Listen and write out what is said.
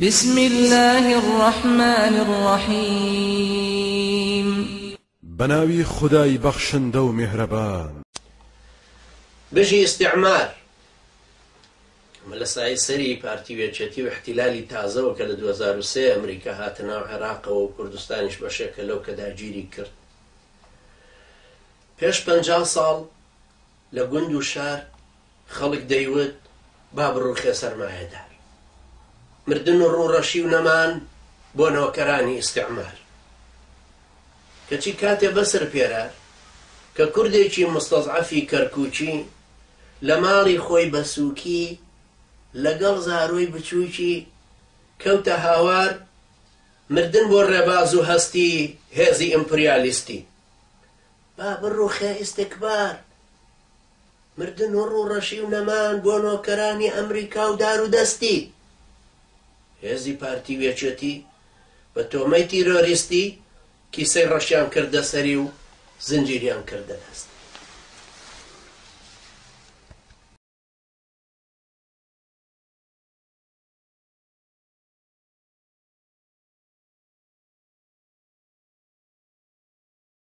بسم اللە الرحمن الرحیم بەناوی خودای بەخشندە و میهرەبان. بژی استعمار ئەمە لە سایەی سەری پارتی و یەکێتی و احتلالی تازەوە کە لە دوو هەزار و سێ ئەمریکا هاتە ناو عێراقەوە و کوردستانیش بەشێکە لەو کە داگیری کرد پێش پەنجا ساڵ لە گوند و شار خەڵک دەیوت با بڕووخێ سەرمایەدار. مردن و ڕووڕەشی و نەمان بۆ نۆکەرانی ئیستیعمار. کەچی کاتێ بەسر پێرار کە کوردێکی موستەزعەفی کەرکووکی لە ماڵی خۆی بە سووکی لەگەڵ زارۆی بچووکی کەوتە هاوار مردن بۆ ڕێباز و هەستی هێزی ئیمپریالیستی، با بڕوخێ ئیستکبار، مردن و ڕوڕەشی و نەمان بۆ نۆکەرانی ئەمریکا و دارو دەستی. هێزی پارتی و یەکێتی بە تۆمەی تیرۆریستی کیسەی ڕەشیان کردە سەری و زنجیریان کردە دەست.